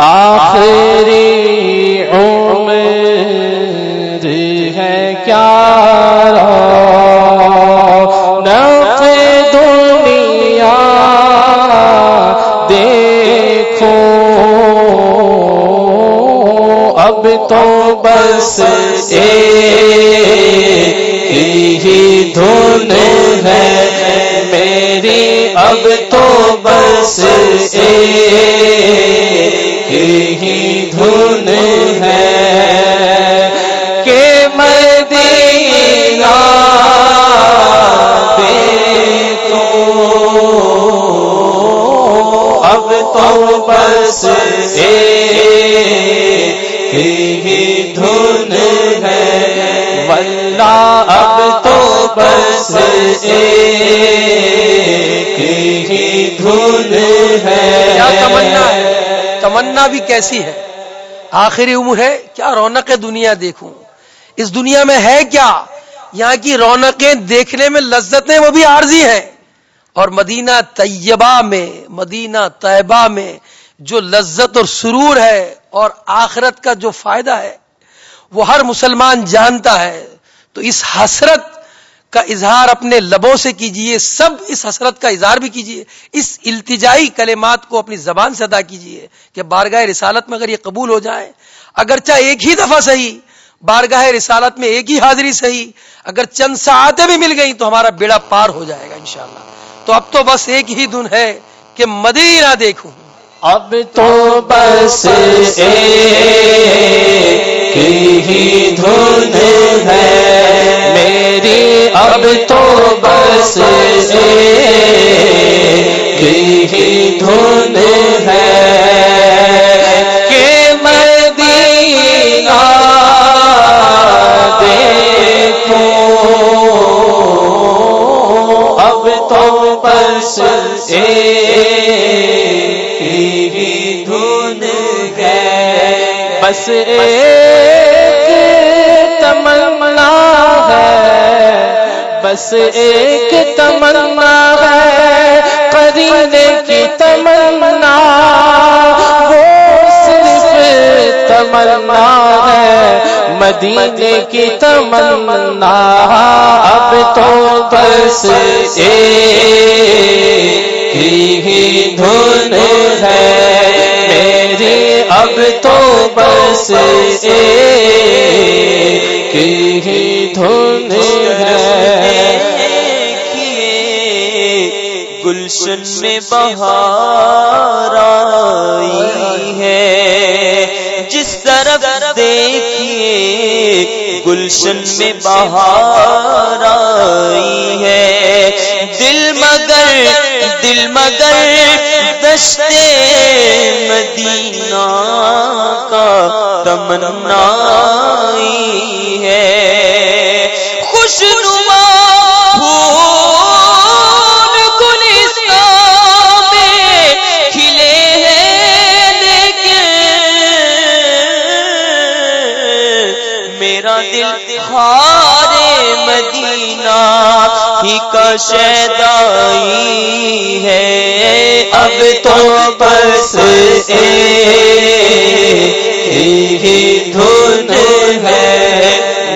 آخری عمر ہے کیا دنیا دیکھو۔ اب تو بس ہی دھن ہے میری۔ اب تو بس ہی بس ہی دھن ہے۔ تمنا بھی کیسی ہے؟ آخری عمر ہے، کیا رونق دنیا دیکھوں؟ اس دنیا میں ہے کیا؟ یہاں کی رونقیں دیکھنے میں لذتیں وہ بھی عارضی ہیں۔ اور مدینہ طیبہ میں، مدینہ طیبہ میں جو لذت اور سرور ہے اور آخرت کا جو فائدہ ہے، وہ ہر مسلمان جانتا ہے۔ تو اس حسرت کا اظہار اپنے لبوں سے کیجیے، سب اس حسرت کا اظہار بھی کیجیے، اس التجائی کلمات کو اپنی زبان سے ادا کیجیے کہ بارگاہ رسالت میں اگر یہ قبول ہو جائے، اگرچہ ایک ہی دفعہ صحیح، بارگاہ رسالت میں ایک ہی حاضری صحیح، اگر چند ساعتیں بھی مل گئی تو ہمارا بیڑا پار ہو جائے گا انشاءاللہ۔ تو اب تو بس ایک ہی دن ہے کہ مدینہ دیکھوں۔ اب تو بس ہی دھن ہے۔ اب تو بس ہی دھن ہے کہ مدینہ دیکھو۔ اب تو بس ہی دھن ہے۔ بس بس ایک تمنا ہے، قرینے کی تمنا، وہ صرف تمنا ہے، مدینے کی تمنا۔ اب تو بس ہی دھن ہے، میری اب تو بس ہی گلشن میں بہار آئی ہے۔ جس طرف دیکھیے گلشن میں بہار آئی ہے۔ دل مگر دل مگر دشتے مدینہ کا تمنا آئی ہے۔ ہی کا شیدائی ہے۔ اب تو بس ہی دھن ہے۔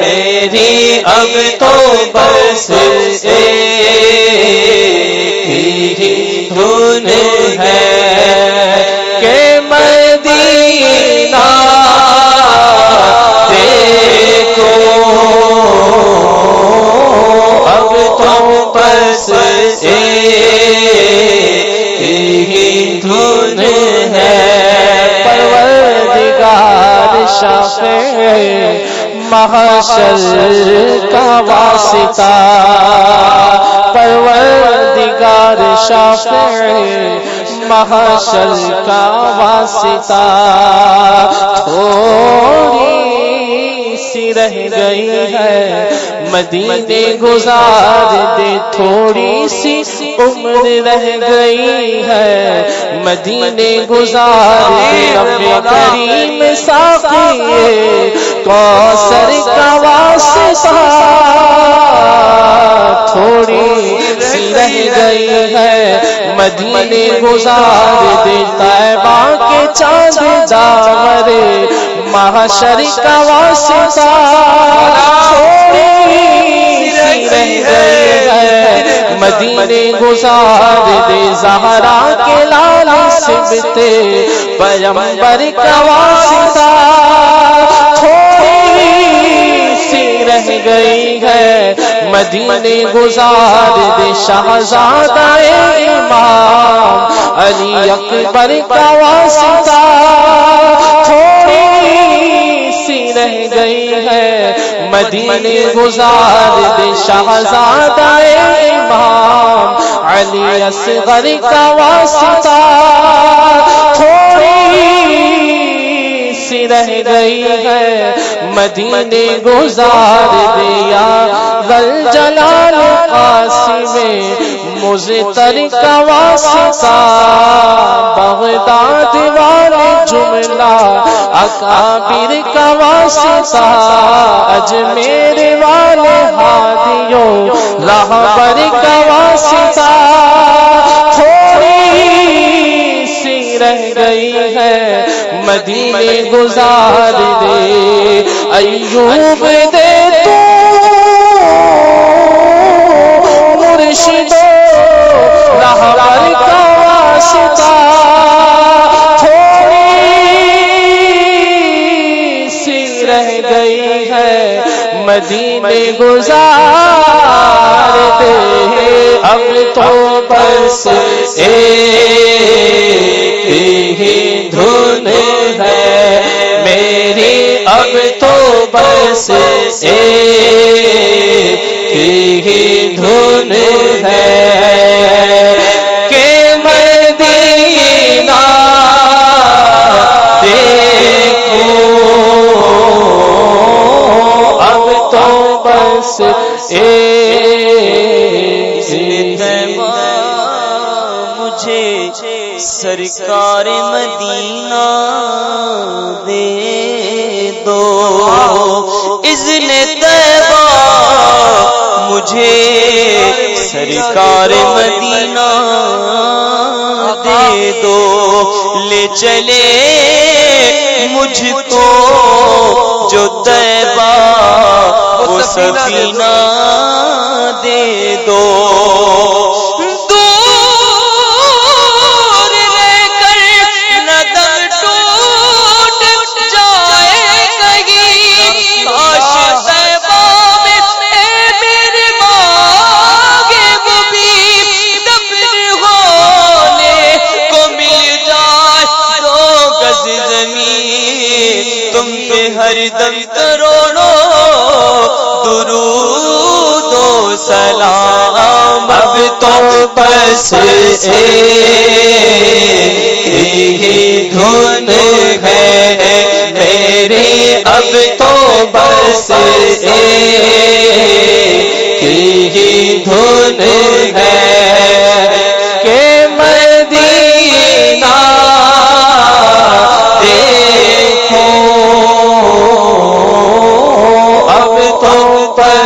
میری اب تو بس پروردگار محشر کا واسطہ پروردگار شافع محشر کا واسطہ تھوڑی سی رہ گئی ہے۔ مدینے گزار دے تھوڑی سی عمر رہ گئی ہے۔ مدینے گزار دے رب کریم ساقی کوثر کا مدینے گزار دیتا ہے باں کے چاند داور، محشر کا واسطہ مدینے گزار دے زہرا کے لال سبتے پیمبر کا واسطہ رہ گئی ہے۔ مدینے گزار دے شہزادہ امام علی اکبر کا واسطہ تھوڑی سی رہ گئی ہے۔ مدینے گزار دے شہزادہ امام علی اصغر کا واسطہ رہ گئی ہے۔ مدینے گزار دیا۔ غل جلال قاسم مزتر کا واسطہ۔ بغداد والے جملہ، اکابر کا واسطہ۔ اجمیر والے ہادیوں لاہور کا واسطہ۔ رہ گئی ہے۔ مدینے گزار دے۔ ایوب دے تو مرشد رہبر کا واسطہ۔ تھوڑی سی رہ گئی ہے، مدینے گزار دے۔ اب تو بس اے بس ہی دھن ہے کہ مدینہ دیکھو۔ اب تو بس مجھے سرکار مدینہ سرکار مدینہ دے دو۔ لے چلے مجھ کو جو طیبہ وہ سفینہ دے دو۔ ہر دم کروڑو درود و سلام اب تو بس دھن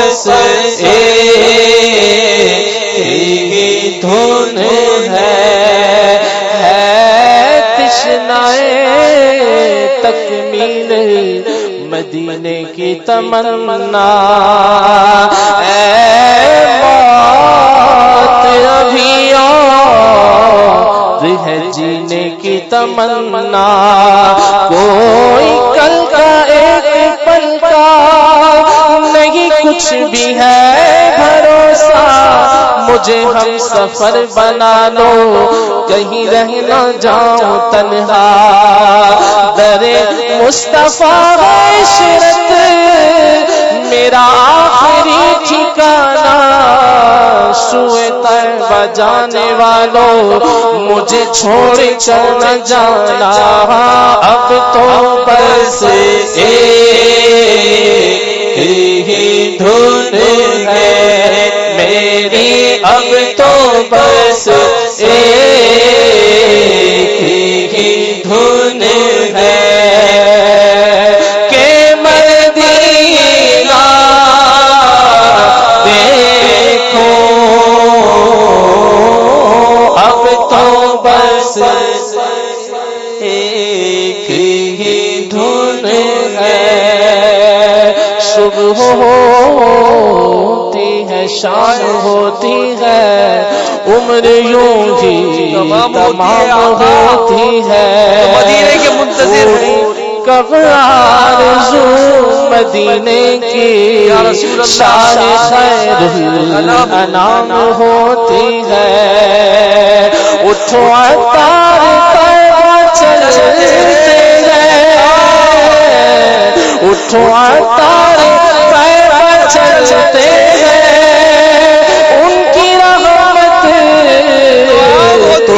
تو بس دھن ہے تشنائے تکمیل مدینے کی تمنا اے بات ابھی ہے جینے کی تمنا۔ کچھ بھی ہے بھروسہ، مجھے ہم سفر بنا لو کہیں رہ نہ جاؤں تنہا۔ در مصطفیٰ عشرت، میرا آخری ٹھکانا سوئے طیبہ جانے والوں مجھے چھوڑ کر نہ جانا۔ اب تو بس ہی دھن ہے میری اب تو بس ہی صبح ہوتی ہے شان ہوتی ہے۔ عمر یوں ہی تمام ہوتی ہے۔ مدینے کے منتظر ہیں۔ کب آرزو مدینے کی شان خیر انام ہوتی ہے۔ اٹھو اتار چلتے اٹھو تارے پیر چلتے ہیں ان کی رحمت۔ تو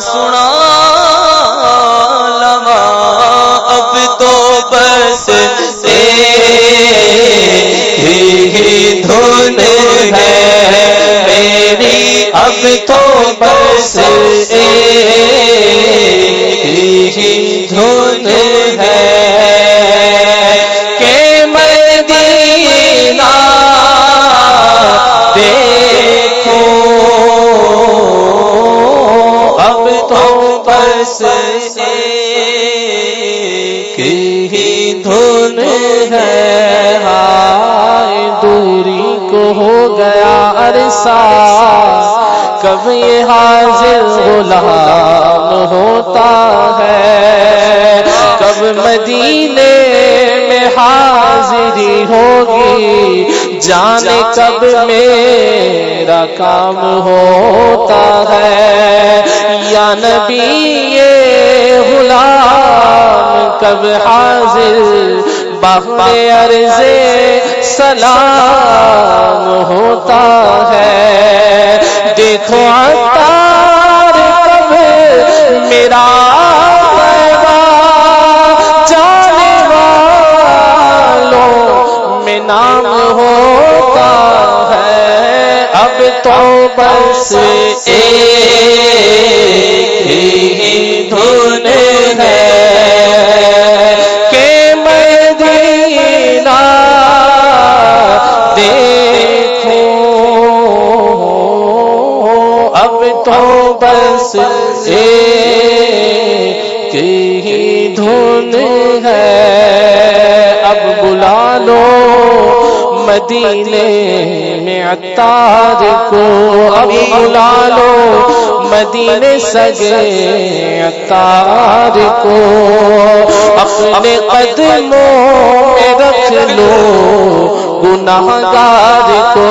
سنا لوا اب تو بس ہی دھن ہے میری اب تو بس بس ہی دھن ہے۔ ہائے، دوری کو ہو گیا عرصہ۔ کب یہ حاضر غلام ہوتا ہے؟ کب مدینے میں حاضری ہوگی؟ جانے کب میں میرا کام ہوتا ہے۔ یا نبی، یہ غلام کب حاضر؟ بہر عرض سلام ہوتا ہے۔ دیکھو عطار کب میرا جانے والوں میں نام ہوتا ہے اب تو بس ایک ہی دھنے مدینے میں عطار کو اب بلا لو مدینے سگے عطار کو۔ اپنے قدموں میں رکھ لو گناہ گار کو۔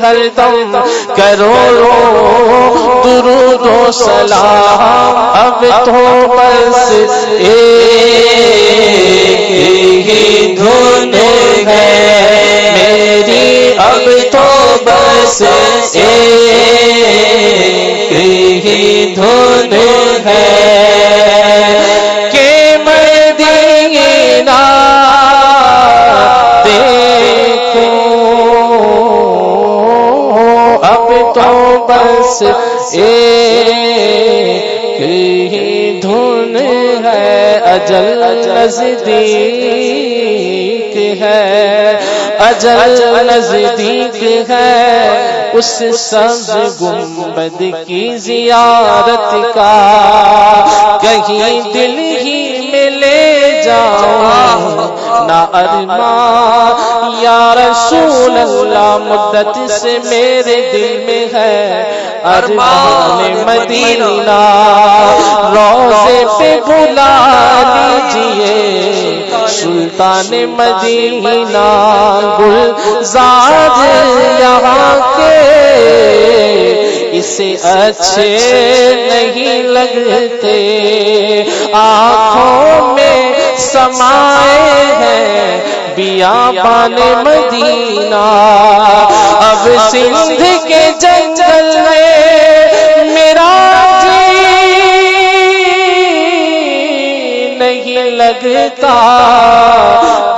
ہر دم کرو درود و سلام۔ اب تو بس ایک ہی دھن ہے۔ میری اب تو بس ایک اجل نزدیک ہے، اجل نزدیک ہے۔ اس سبز گنبد کی زیارت کا کہیں دل ہی میں لے کیا ارمان یا رسول اللہ مدت سے میرے دل میں ہے۔ ارمان مدینہ روزے پہ بلا لیجیے سلطان مدینہ گل زاد یہاں کے۔ اسے اچھے نہیں لگتے۔ آنکھوں میں سمائے ہیں۔ بیا بان مدینہ۔ اب سندھ کے جنگل میں لگتا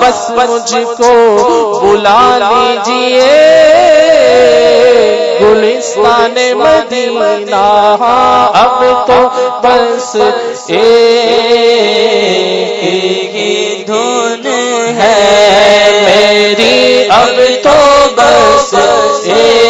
بس مجھ کو بلا لیجیے گلستان مدینہ۔ اب تو بس ایک دھن ہے۔ میری اب تو بس ایک